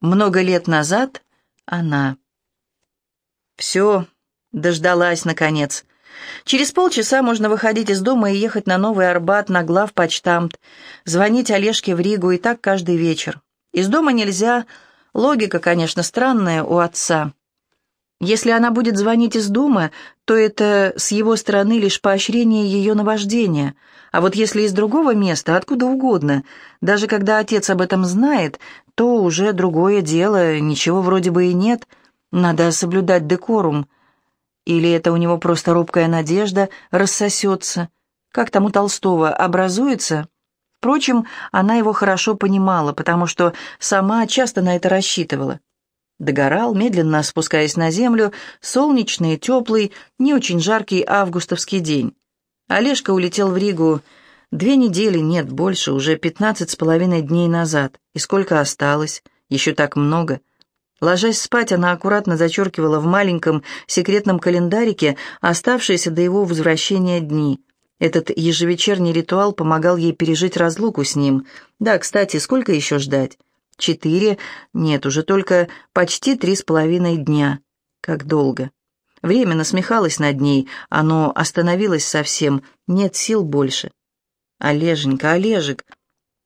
Много лет назад она. Все, дождалась, наконец. Через полчаса можно выходить из дома и ехать на Новый Арбат, на главпочтамт, звонить Олежке в Ригу, и так каждый вечер. Из дома нельзя, логика, конечно, странная у отца. Если она будет звонить из дома, то это с его стороны лишь поощрение ее наваждения. А вот если из другого места, откуда угодно, даже когда отец об этом знает, то уже другое дело, ничего вроде бы и нет. Надо соблюдать декорум. Или это у него просто робкая надежда рассосется. Как там у Толстого, образуется? Впрочем, она его хорошо понимала, потому что сама часто на это рассчитывала. Догорал, медленно спускаясь на землю, солнечный, теплый, не очень жаркий августовский день. Олежка улетел в Ригу две недели, нет, больше, уже пятнадцать с половиной дней назад. И сколько осталось? Еще так много. Ложась спать, она аккуратно зачеркивала в маленьком секретном календарике оставшиеся до его возвращения дни. Этот ежевечерний ритуал помогал ей пережить разлуку с ним. Да, кстати, сколько еще ждать? Четыре, нет, уже только почти три с половиной дня. Как долго. Время насмехалось над ней, оно остановилось совсем, нет сил больше. «Олеженька, Олежек!»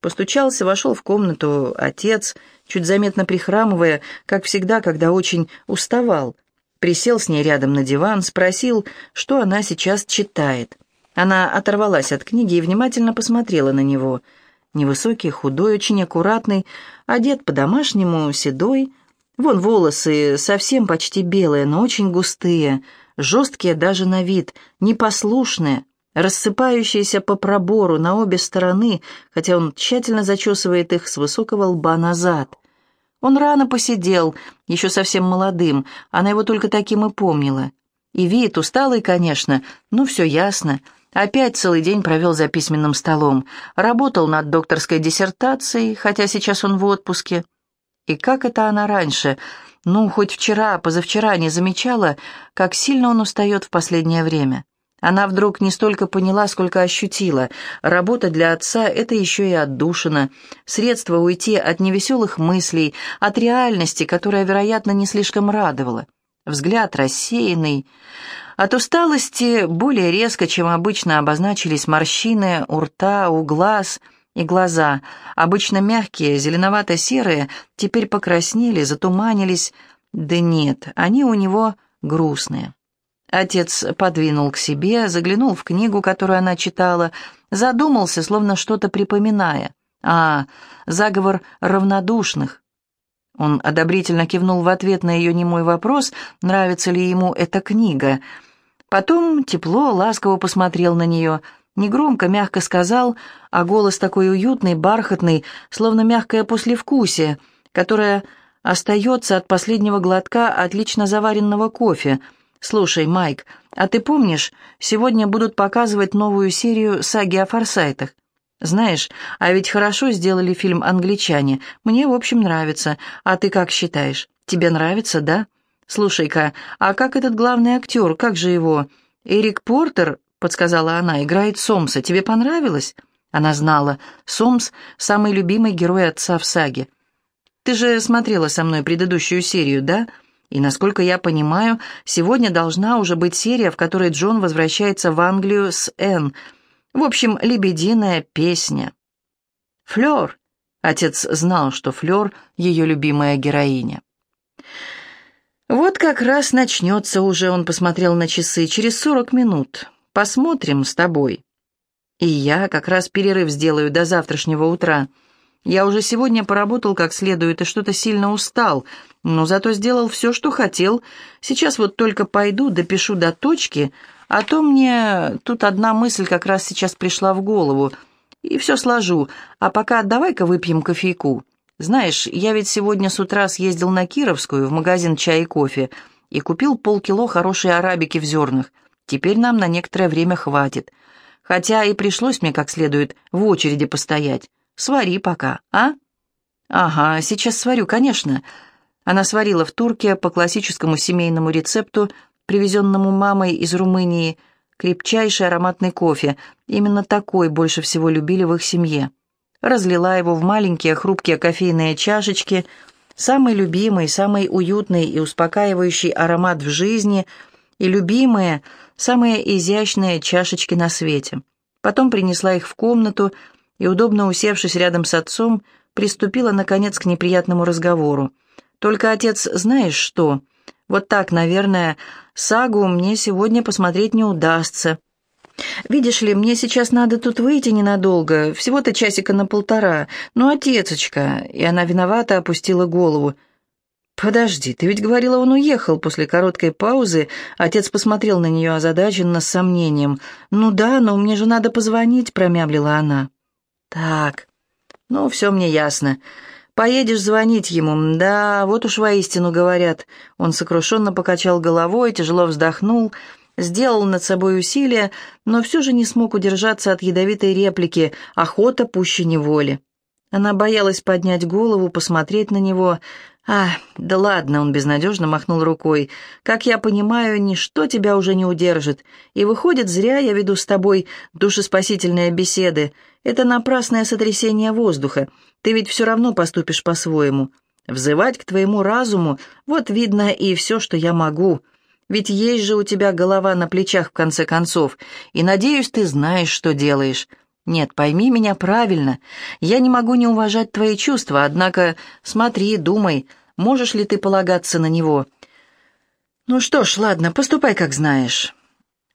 Постучался, вошел в комнату отец, чуть заметно прихрамывая, как всегда, когда очень уставал. Присел с ней рядом на диван, спросил, что она сейчас читает. Она оторвалась от книги и внимательно посмотрела на него — Невысокий, худой, очень аккуратный, одет по-домашнему, седой. Вон волосы совсем почти белые, но очень густые, жесткие даже на вид, непослушные, рассыпающиеся по пробору на обе стороны, хотя он тщательно зачесывает их с высокого лба назад. Он рано посидел, еще совсем молодым, она его только таким и помнила. И вид усталый, конечно, но все ясно — Опять целый день провел за письменным столом. Работал над докторской диссертацией, хотя сейчас он в отпуске. И как это она раньше, ну, хоть вчера, позавчера не замечала, как сильно он устает в последнее время. Она вдруг не столько поняла, сколько ощутила. Работа для отца — это еще и отдушина. Средство уйти от невеселых мыслей, от реальности, которая, вероятно, не слишком радовала. Взгляд рассеянный. От усталости более резко, чем обычно, обозначились морщины у рта, у глаз и глаза. Обычно мягкие, зеленовато-серые, теперь покраснели, затуманились. Да нет, они у него грустные. Отец подвинул к себе, заглянул в книгу, которую она читала, задумался, словно что-то припоминая. А, заговор равнодушных. Он одобрительно кивнул в ответ на ее немой вопрос, нравится ли ему эта книга. Потом тепло, ласково посмотрел на нее, негромко, мягко сказал, а голос такой уютный, бархатный, словно мягкое послевкусие, которое остается от последнего глотка отлично заваренного кофе. «Слушай, Майк, а ты помнишь, сегодня будут показывать новую серию саги о Форсайтах? Знаешь, а ведь хорошо сделали фильм «Англичане». Мне, в общем, нравится. А ты как считаешь? Тебе нравится, да? Слушай-ка, а как этот главный актер, как же его? Эрик Портер, подсказала она, играет Сомса. Тебе понравилось? Она знала. Сомс — самый любимый герой отца в саге. Ты же смотрела со мной предыдущую серию, да? И, насколько я понимаю, сегодня должна уже быть серия, в которой Джон возвращается в Англию с Энн, в общем, лебединая песня. Флёр. Отец знал, что Флёр — ее любимая героиня. «Вот как раз начнется уже», — он посмотрел на часы, — «через сорок минут. Посмотрим с тобой». «И я как раз перерыв сделаю до завтрашнего утра. Я уже сегодня поработал как следует и что-то сильно устал, но зато сделал все, что хотел. Сейчас вот только пойду, допишу до точки, а то мне тут одна мысль как раз сейчас пришла в голову, и все сложу. А пока давай-ка выпьем кофейку. Знаешь, я ведь сегодня с утра съездил на Кировскую в магазин чая и кофе и купил полкило хорошей арабики в зернах. Теперь нам на некоторое время хватит. Хотя и пришлось мне как следует в очереди постоять. Свари пока, а? Ага, сейчас сварю, конечно. Она сварила в турке по классическому семейному рецепту привезенному мамой из Румынии, крепчайший ароматный кофе. Именно такой больше всего любили в их семье. Разлила его в маленькие хрупкие кофейные чашечки, самый любимый, самый уютный и успокаивающий аромат в жизни и любимые, самые изящные чашечки на свете. Потом принесла их в комнату и, удобно усевшись рядом с отцом, приступила, наконец, к неприятному разговору. «Только, отец, знаешь что? Вот так, наверное, сагу мне сегодня посмотреть не удастся. Видишь ли, мне сейчас надо тут выйти ненадолго, всего-то часика на полтора. Ну, отецочка!» И она виновато опустила голову. «Подожди, ты ведь говорила, он уехал». После короткой паузы отец посмотрел на нее озадаченно с сомнением. «Ну да, но мне же надо позвонить», — промямлила она. «Так, ну, все мне ясно. Поедешь звонить ему. Да, вот уж воистину говорят». Он сокрушенно покачал головой, тяжело вздохнул, сделал над собой усилие, но все же не смог удержаться от ядовитой реплики «Охота пуще неволи». Она боялась поднять голову, посмотреть на него, «А, да ладно», — он безнадежно махнул рукой. «Как я понимаю, ничто тебя уже не удержит. И выходит, зря я веду с тобой душеспасительные беседы. Это напрасное сотрясение воздуха. Ты ведь все равно поступишь по-своему. Взывать к твоему разуму — вот видно и все, что я могу. Ведь есть же у тебя голова на плечах, в конце концов, и, надеюсь, ты знаешь, что делаешь». «Нет, пойми меня правильно. Я не могу не уважать твои чувства, однако смотри, думай, можешь ли ты полагаться на него». «Ну что ж, ладно, поступай, как знаешь».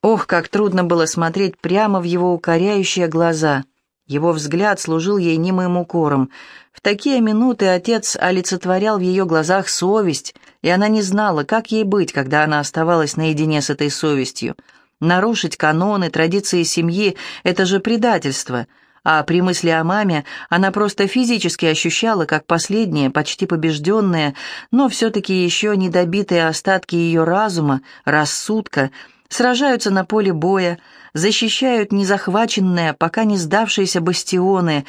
Ох, как трудно было смотреть прямо в его укоряющие глаза. Его взгляд служил ей немым укором. В такие минуты отец олицетворял в ее глазах совесть, и она не знала, как ей быть, когда она оставалась наедине с этой совестью. Нарушить каноны, традиции семьи — это же предательство. А при мысли о маме она просто физически ощущала, как последние, почти побежденные, но все-таки еще недобитые остатки ее разума, рассудка, сражаются на поле боя, защищают незахваченные, пока не сдавшиеся бастионы.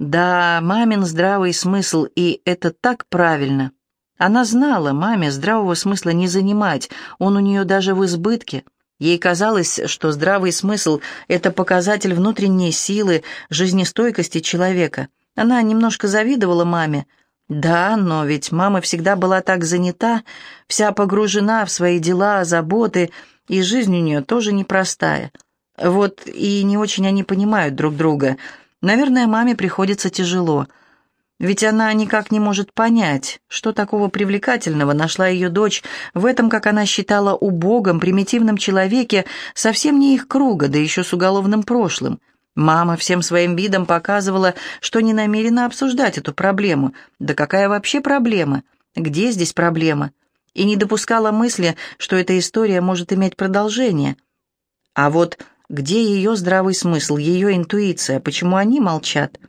Да, мамин здравый смысл, и это так правильно. Она знала, маме здравого смысла не занимать, он у нее даже в избытке. Ей казалось, что здравый смысл — это показатель внутренней силы, жизнестойкости человека. Она немножко завидовала маме. Да, но ведь мама всегда была так занята, вся погружена в свои дела, заботы, и жизнь у нее тоже непростая. Вот и не очень они понимают друг друга. Наверное, маме приходится тяжело — ведь она никак не может понять, что такого привлекательного нашла ее дочь в этом, как она считала, убогом, примитивном человеке, совсем не их круга, да еще с уголовным прошлым. Мама всем своим видом показывала, что не намерена обсуждать эту проблему. Да какая вообще проблема? Где здесь проблема? И не допускала мысли, что эта история может иметь продолжение. А вот где ее здравый смысл, ее интуиция, почему они молчат?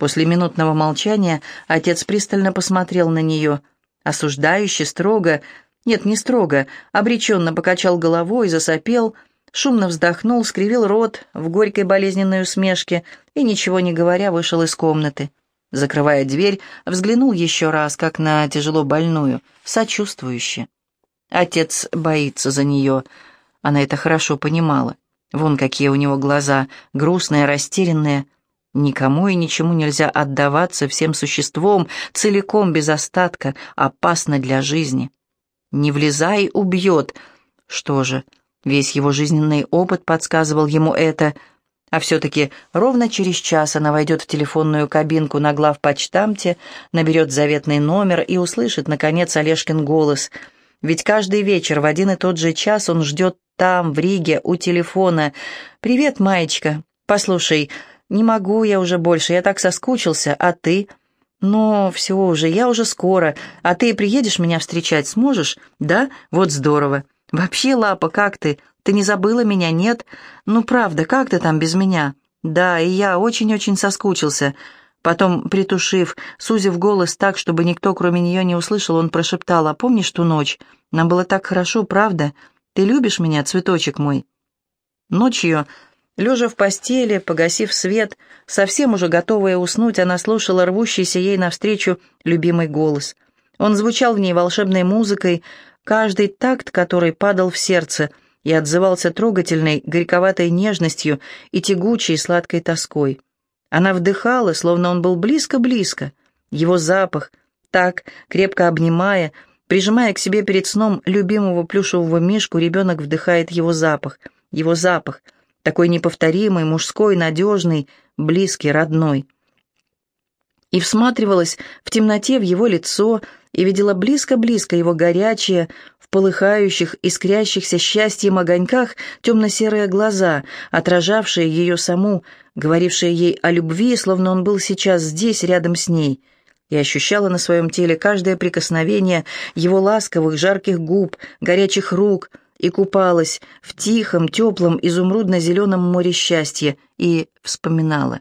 После минутного молчания отец пристально посмотрел на нее, осуждающе, строго, нет, не строго, обреченно покачал головой, засопел, шумно вздохнул, скривил рот в горькой болезненной усмешке и, ничего не говоря, вышел из комнаты. Закрывая дверь, взглянул еще раз, как на тяжело больную, сочувствующе. Отец боится за нее. Она это хорошо понимала. Вон какие у него глаза, грустные, растерянные, Никому и ничему нельзя отдаваться всем существом, целиком, без остатка, опасно для жизни. Не влезай, убьет. Что же, весь его жизненный опыт подсказывал ему это, а все-таки ровно через час она войдет в телефонную кабинку на главпочтамте, наберет заветный номер и услышит, наконец, Олежкин голос. Ведь каждый вечер в один и тот же час он ждет там, в Риге, у телефона. «Привет, Маечка. Послушай, «Не могу я уже больше, я так соскучился, а ты?» «Но все уже, я уже скоро, а ты приедешь меня встречать, сможешь?» «Да? Вот здорово. Вообще, Лапа, как ты? Ты не забыла меня, нет? Ну, правда, как ты там без меня?» «Да, и я очень-очень соскучился». Потом, притушив, сузив голос так, чтобы никто, кроме нее, не услышал, он прошептал, «А помнишь ту ночь? Нам было так хорошо, правда? Ты любишь меня, цветочек мой?» Ночью Лежа в постели, погасив свет, совсем уже готовая уснуть, она слушала рвущийся ей навстречу любимый голос. Он звучал в ней волшебной музыкой, каждый такт которой падал в сердце и отзывался трогательной, горьковатой нежностью и тягучей сладкой тоской. Она вдыхала, словно он был близко-близко. Его запах, Так, крепко обнимая, прижимая к себе перед сном любимого плюшевого мишку, ребенок вдыхает его запах, его запах, такой неповторимый, мужской, надежный, близкий, родной. И всматривалась в темноте в его лицо и видела близко-близко его горячие, в полыхающих, искрящихся счастьем огоньках темно-серые глаза, отражавшие ее саму, говорившие ей о любви, словно он был сейчас здесь, рядом с ней — и ощущала на своем теле каждое прикосновение его ласковых, жарких губ, горячих рук, и купалась в тихом, теплом, изумрудно-зеленом море счастья, и вспоминала.